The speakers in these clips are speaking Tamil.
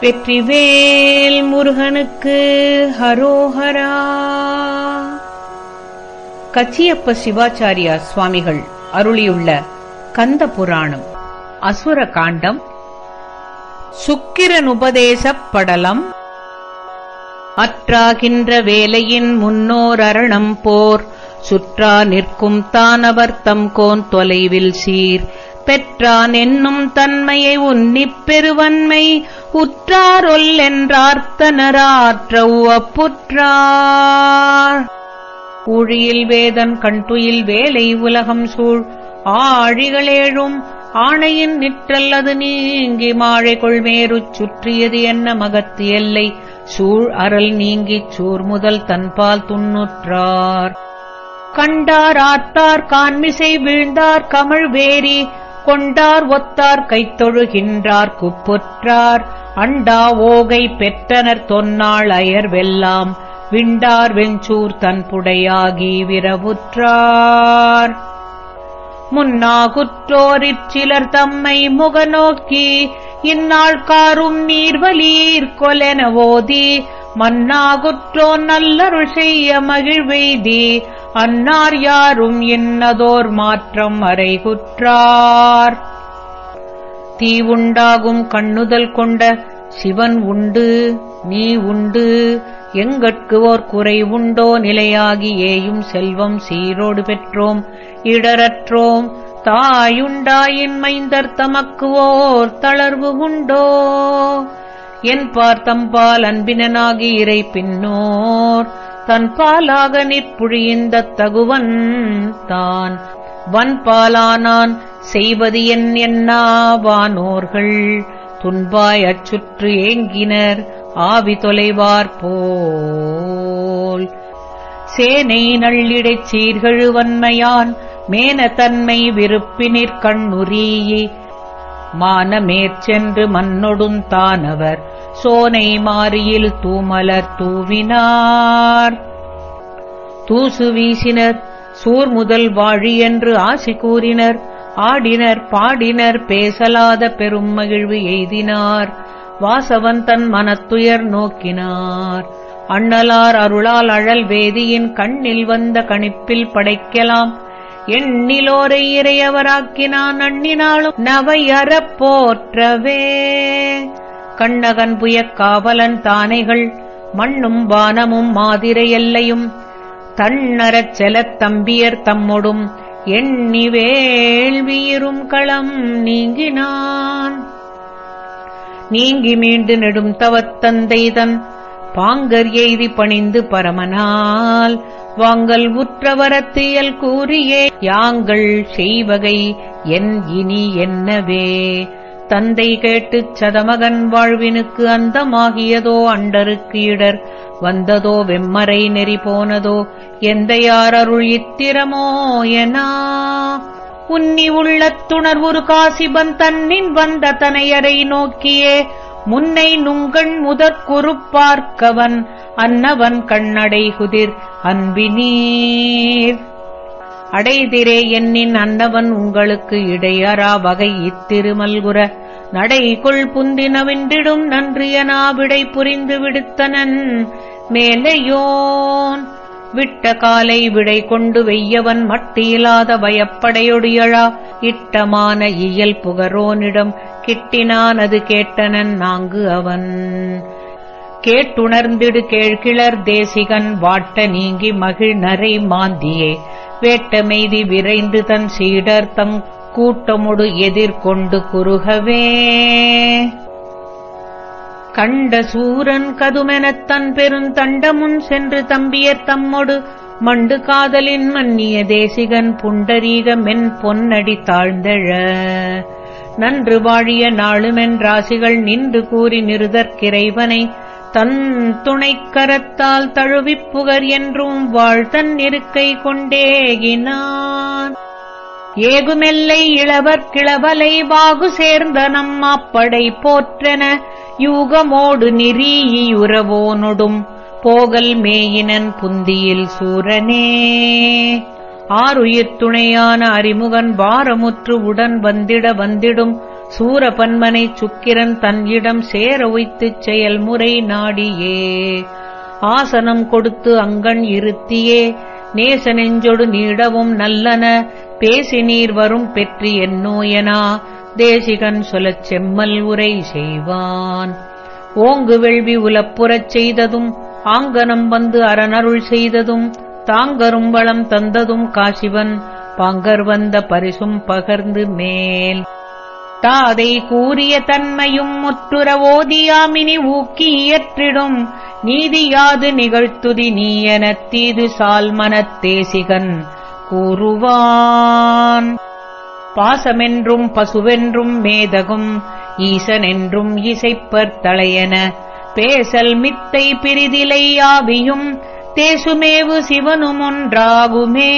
வெற்றிவேல் முருகனுக்கு ஹரோஹரா. கச்சியப்ப சிவாச்சாரியா சுவாமிகள் அருளியுள்ள கந்த புராணம் அசுர காண்டம் சுக்கிரனுபதேசப் படலம். அற்றாகின்ற வேலையின் முன்னோர் அரணம் போர் சுற்றா நிற்கும் தானவர் தம் கோன் தொலைவில் சீர். பெற்றான் என்னும் தன்மையை உன்னிப் பெருவன்மை உற்றாரொல் என்றார்த்தனராற்ற உவப்புற்றார் ஊழியில் வேதன் கண்துயில் வேலை உலகம் சூழ் ஆழிகளேழும் ஆணையின் நிற்றல் அது நீங்கி மாழை கொள்மேருச் சுற்றியது என்ன மகத்து எல்லை சூழ் அறல் நீங்கிச் சூர் முதல் தன்பால் துண்ணுற்றார். கண்டார் ஆத்தார் கான்மிசை வீழ்ந்தார் கமழ் வேரி கொண்டார் ஒத்தார் கைத்தொழுகின்றார் குப்புற்றார். அண்டா ஓகை பெற்றனர் தொன்னாள் அயர் வெல்லாம் விண்டார் வெஞ்சூர் தன்புடையாகி விரவுற்றார். முன்னாகுற்றோரிற் சிலர் தம்மை முகநோக்கி இந்நாள் காரும் நீர்வலீர் கொலென ஓதி மன்னாகுற்றோன் நல்லருள் செய்ய மகிழ்வெய்தி அன்னார் யாரும் இன்னதோர் மாற்றம் அறைகுற்றார். தீ உண்டாகும் கண்ணுதல் கொண்ட சிவன் உண்டு நீ உண்டு எங்கட்கு ஓர் குறை உண்டோ நிலையாகி ஏயும் செல்வம் சீரோடு பெற்றோம் இடரற்றோம் தாயுண்டாயின் மைந்தர் தமக்கு ஓர் தளர்வு உண்டோ? என் பார்த்தம்பால் அன்பினனாகி இறை பின்னோர் தன் பாலாக நிற்புழிந்த தகுவன் தான். வன்பாலானான் செய்வது என் என்னாவானோர்கள் துன்பாய் அச்சுற்று ஏங்கினர் ஆவி தொலைவார் போல். சேனை நள்ளிடைச் சீர்கழுவன்மையான் மேன தன்மை விருப்பினிற் கண்ணுரீயி. மானமேற்சென்று மன்னொடுந்தானவர் சோனை மாறியில் தூமலர் தூவினார். தூசு வீசினர் சூர் முதல் வாழி என்று ஆசி கூறினர். ஆடினர் பாடினர் பேசலாத பெரும் மகிழ்வு எய்தினார். வாசவன் தன் மனத்துயர் நோக்கினார். அண்ணலார் அருளால் அழல் வேதியின் கண்ணில் வந்த கணிப்பில் படைக்கலாம். எண்ணிலோரை இறையவராக்கினான் அண்ணினாலும் நவையறப் போற்றவே கண்ணகன் புயக் காவலன் தானைகள் மண்ணும் வானமும் மாதிரை எல்லையும் தன்னரச் செலத் தம்பியர் தம்மொடும் எண்ணி வேள்வியிரும் களம் நீங்கினான். நீங்கி மீண்டு நெடும் தவத்தந்தை தன் பாங்கர் எய்தி பணிந்து பரமனால் வாங்கல் உற்றவரத்தியல் கூறியே யாங்கள் செய்வகை என் இனி என்னவே? தந்தை கேட்டுச் சதமகன் வாழ்வினுக்கு அந்தமாகியதோ அண்டருக்கு இடர் வந்ததோ வெம்மறை நெறி போனதோ எந்த யாரருள் இத்திரமோ எனா? உன்னி உள்ளத்துணர்வுரு காசிபன் தன்னின் வந்த தனையரை நோக்கியே முன்னை நுங்கண் முதற்குறுப்பார்க்கவன் அன்னவன் கண்ணடை குதிர் அன்பினீர். அடைதிரே என்னின் அன்னவன் உங்களுக்கு இடையறா வகை இத்திருமல்குற. நடைகொள் புந்தினவின்றிடும் நன்றியனா விடை புரிந்து விடுத்தனன். மேலையோன். விட்ட காலை விடை கொண்டு வெய்யவன் மட்டியிலாத பயப்படையொடியழா இட்டமான இயல் புகரோனிடம் கிட்டினான் அது கேட்டனன் நாங்கு அவன். கேட்டுணர்ந்திடு கேழ்கிளர் தேசிகன் வாட்ட நீங்கி மகிழ் நரை மாந்தியே. வேட்டமெய்தி விரைந்து தன் சீடர் தங் கூட்டமுடு எதிர்கொண்டு குறுகவே. கண்ட சூரன் கதுமெனத் தன் பெருந்தண்டமுன் சென்று தம்பியர் தம்மொடு மண்டு காதலின் மன்னிய தேசிகன் புண்டரீக மென் பொன்னடி தாழ்ந்தெழ. நன்று வாழிய நாளுமென் ராசிகள் நின்று கூறி நிறுதற்கிறைவனை தன் துணைக்கரத்தால் தழுவிப் புகர் என்றும் வாழ்தன் இருக்கை கொண்டேகினான் ஏகுமெல்லை இளவர் கிளவலை வாகு சேர்ந்த நம்மாப்படை போற்றென யூகமோடு நொடும் போகல் மேயினன் புந்தியில் சூரனே. ஆறுயிர் துணையான அறிமுகன் வாரமுற்று உடன் வந்திட வந்திடும் சூரபன்மனை சுக்கிரன் தன் இடம் சேர உய்த்துச் செயல்முறை நாடியே. ஆசனம் கொடுத்து அங்கண் இருத்தியே. நேச நெஞ்சொடு நீடவும் நல்லன. பேசி நீர் வரும் பெற்றி என்னோயனா தேசிகன் சொல்லச் செம்மல் உரை செய்வான். ஓங்கு வெள்வி உலப்புறச் செய்ததும் ஆங்கனம் வந்து அரணருள் செய்ததும் தாங்கரும் வளம் தந்ததும் காசிவன் பாங்கர் வந்த பரிசும் பகர்ந்து மேல். தாதை கூறிய தன்மையும் முற்றுர ஓதியாமினி ஊக்கி இயற்றிடும் நீதியாது நிகழ்த்துதி நீ எனத் தீது சால்மனத்தேசிகன் கூறுவான். பாசமென்றும் பசுவென்றும் மேதகும் ஈசனென்றும் இசைப்பர் தலையன பேசல் மித்தை பிரிதிலையாவியும் தேசுமேவு சிவனும் ஒன்றாகுமே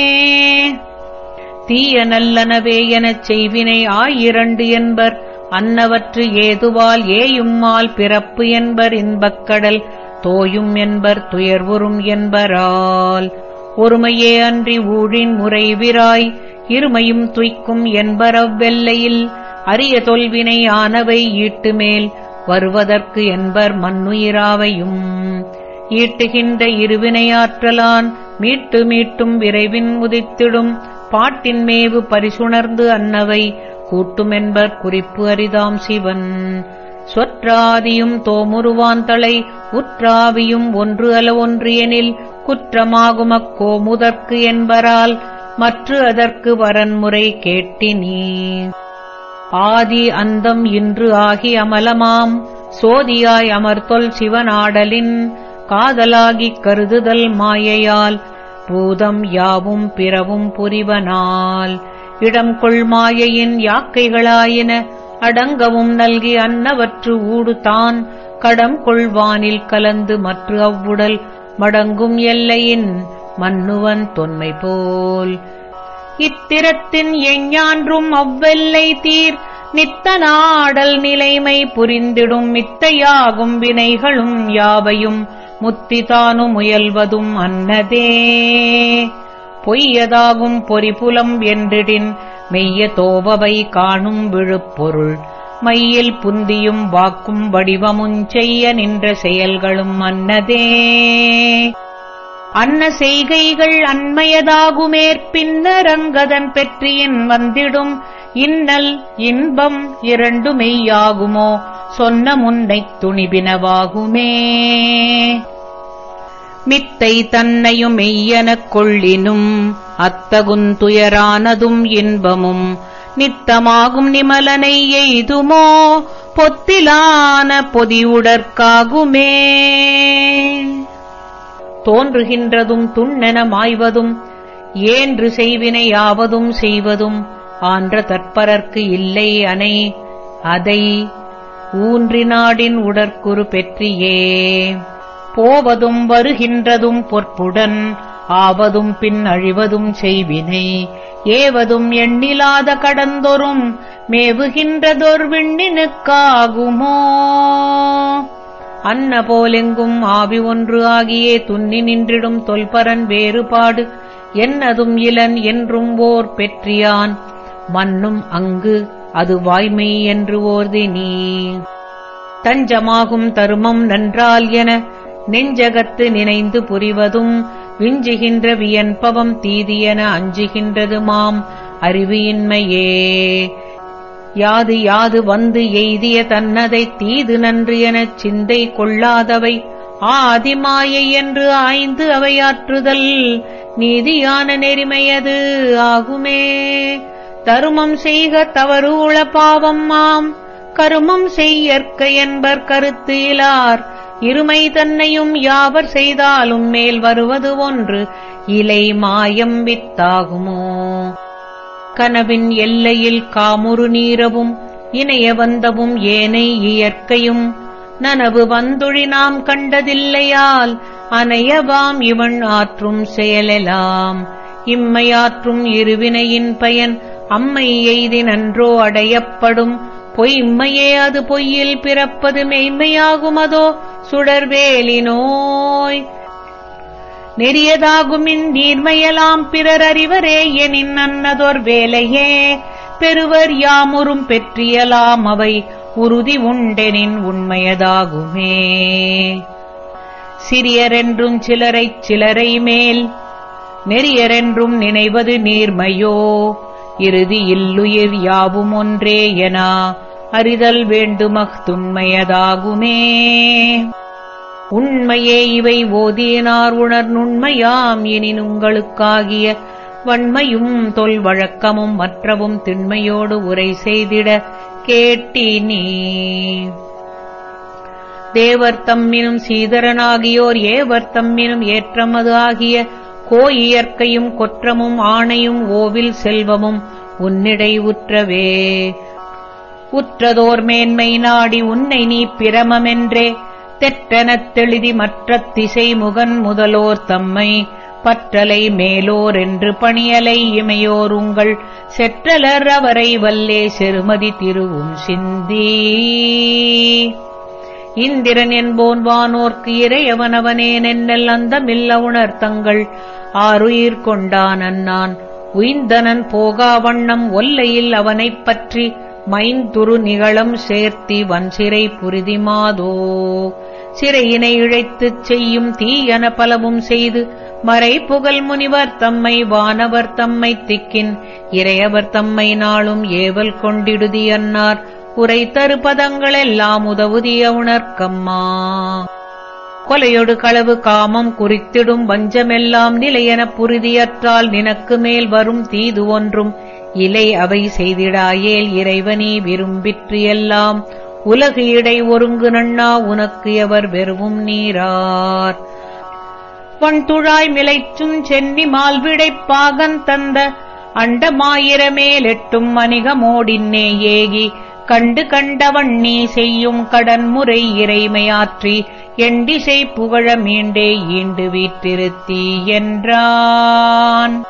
தீய நல்லனவே எனச் செய்வினை ஆயிரண்டு என்பர். அன்னவற்று ஏதுவால் ஏயும்மால் பிறப்பு என்பர் இன்பக்கடல் தோயும் என்பர் துயர்வுறும் என்பரால். ஒருமையே அன்றி ஊழின் முறைவிராய் இருமையும் துய்க்கும் என்பரவ்வெல்லையில் அரிய தொல்வினை ஆனவை ஈட்டுமேல் வருவதற்கு என்பர் மண்ணுயிராவையும். ஈட்டுகின்ற இருவினையாற்றலான் மீட்டு மீட்டும் விரைவின் முதித்திடும். பாட்டின் மேவு பரிசுணர்ந்து அன்னவை கூட்டுமென்பர் குறிப்பு அரிதாம் சிவன். சொற்றாதியும் தோமுருவாந்தளை உற்றாவியும் ஒன்று அல ஒன்று எனில் குற்றமாகும் அக்கோமுதற்கு என்பரால் மற்று அதற்கு வரன்முறை கேட்டினீ. ஆதி அந்தம் இன்று ஆகி அமலமாம் சோதியாய் அமர்த்தொல் சிவனாடலின் காதலாகிக் கருதுதல் மாயையால் பூதம் யாவும் பிறவும் புரிவனால். இடம் கொள்மாயையின் யாக்கைகளாயின அடங்கவும் நல்கி அன்னவற்று ஊடுதான். கடம் கொள்வானில் கலந்து மற்ற அவ்வுடல் மடங்கும் எல்லையின் மன்னுவன் தொன்மை போல். இத்திரத்தின் எஞ்ஞான்றும் அவ்வெல்லை தீர் நித்த நாடல் நிலைமை புரிந்திடும் மித்தையாகும் வினைகளும் யாவையும் முத்திதானு முயல்வதும் அன்னதே. பொய்யதாகும் பொறிபுலம் என்றிடின் மெய்ய தோவவை காணும் விழுப்பொருள். மையில் புந்தியும் வாக்கும் வடிவமுஞ் செய்ய நின்ற செயல்களும் அன்னதே. அன்ன செய்கைகள் அண்மையதாகுமேற்பின்னரங்கதன் பெற்றியின் வந்திடும் இன்னல் இன்பம் இரண்டு மெய்யாகுமோ சொன்ன முன்னைத் துணிபினவாகுமே. மித்தை தன்னையும் மெய்யெனக் கொள்ளினும் அத்தகுந்துயரானதும் இன்பமும். நித்தமாகும் நிமலனை எய்துமோ? பொத்திலான பொதியுடற்காகுமே. தோன்றுகின்றதும் துண்ணென மாய்வதும் ஏன்று செய்வினையாவதும் செய்வதும் ஆன்ற தற்பரர்க்கு இல்லை அனை அதை ஊன்றினாடின் உடற்குறு பெற்றியே. போவதும் வருகின்றதும் பொற்புடன் ஆவதும் பின் அழிவதும் செய்வினை. ஏவதும் எண்ணிலாத கடந்தொரும் மேவுகின்றதொர் விண்ணினுக்காகுமோ? அன்ன போலெங்கும் ஆவி ஒன்று ஆகியே துன்னி நின்றிடும் தொல்பரன் வேறுபாடு என்னதும் இலன் என்றும் ஓர் பெற்றியான். மன்னும் அங்கு அது வாய்மை என்று ஓர்தி நீ தஞ்சமாகும் தருமம் நன்றால் என நெஞ்சகத்து நினைந்து புரிவதும் விஞ்சுகின்ற வியன்பவம் தீதியென அஞ்சுகின்றது மாம் அறிவியின்மையே. யாது யாது வந்து எய்திய தன்னதை தீது நன்று எனச் சிந்தை கொள்ளாதவை ஆதிமாயை என்று ஆய்ந்து அவையாற்றுதல் நீதியான நெறிமையது ஆகுமே. தருமம் செய்க தவறு உள பாவம் மாம் கருமம் செய்யற்க என்பர் கருத்து இலார் இருமை தன்னையும் யாவர் செய்தாலும் மேல் வருவது ஒன்று இலை மாயம் வித்தாகுமோ? கனவின் எல்லையில் காமுறு நீரவும் இணைய வந்தவும் ஏனை இயற்கையும் நனவு வந்துழி நாம் கண்டதில்லையால் அனையவாம் இவன் ஆற்றும் செயலெலாம். இம்மையாற்றும் இருவினையின் பயன் அம்மை எய்தி நன்றோ அடையப்படும் பொய்மையே அது பொய்யில் பிறப்பது மெய்மையாகுமதோ சுடர்வேலி நோய் நெறியதாகுமின் நீர்மையலாம் பிறர் அறிவரே எனின் அன்னதொர் வேலையே. பெறுவர் யாமுறும் பெற்றியலாம் அவை உறுதி உண்டெனின் உண்மையதாகுமே. சிறியரென்றும் சிலரைச் சிலரை மேல் நெறியரென்றும் நினைவது நீர்மையோ. இறுதி இல்லுயிர் யாவும் ஒன்றே என அறிதல் வேண்டுமக் துண்மையதாகுமே உண்மையே இவை ஓதியினார் உணர் நுண்மையாம் எனின் உங்களுக்காகிய வன்மையும் தொல் வழக்கமும் மற்றவும் திண்மையோடு உரை செய்திட கேட்டினீ. தேவர் தம்மினும் சீதரனாகியோர் ஏவர் தம்மினும் ஏற்றமது ஆகிய கோயியற்கையும் கொற்றமும் ஆணையும் ஓவில் செல்வமும் உன்னிடை உற்றவே உற்றதோர் மேன்மை நாடி உன்னை நீ பிரமமென்றே. தெற்றெனத் தெளிதி மற்ற திசை முகன் முதலோர் தம்மை பற்றலை மேலோர் என்று பணியலை இமையோர் உங்கள். செற்றலர் அவரை வல்லே செருமதி திருவும் சிந்தி. இந்திரன் என்போன் வானோர்க்கு இறையவனவனே நென்னல் அந்தமில்ல உணர்த்தங்கள். ஆறுயிர் கொண்டான் அன்னான். உயிந்தனன் போகா வண்ணம் ஒல்லையில் அவனைப் பற்றி மைந்துரு நிகழம் சேர்த்தி வன்சிறை புரிதிமாதோ? சிறையினை இழைத்துச் செய்யும் தீயன பலவும் செய்து மறை புகழ் முனிவர் தம்மை வானவர் தம்மை திக்கின் இறையவர் தம்மை நாளும் ஏவல் கொண்டிடுதி அன்னார் உரை தரு பதங்களெல்லாம் உதவுதிய உணர்க்கம்மா. கொலையொடு களவு காமம் குறித்திடும் வஞ்சமெல்லாம் நிலையெனப் புரிதியற்றால் நினக்கு மேல் வரும் தீது ஒன்றும் இலை அவை செய்திடாயேல் இறைவனே விரும்பிற்று எல்லாம் உலகு இடை ஒருங்கு நண்ணா உனக்கு எவர் வெறுவும் நீரார். வண்துழாய் மிளைச்சும் சென்னி மால்விடை பாகன் தந்த அண்டமாயிரமேலெட்டும் மணிகமோடின்னே ஏகி. கண்டு கண்டவன் நீ செய்யும் கடன்முறை இறைமையாற்றி எண்டிசை புகழ மீண்டே ஈண்டு வீற்றிருத்தி என்றான்.